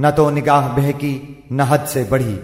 न तो निगाह बहकी न हद से बढ़ी।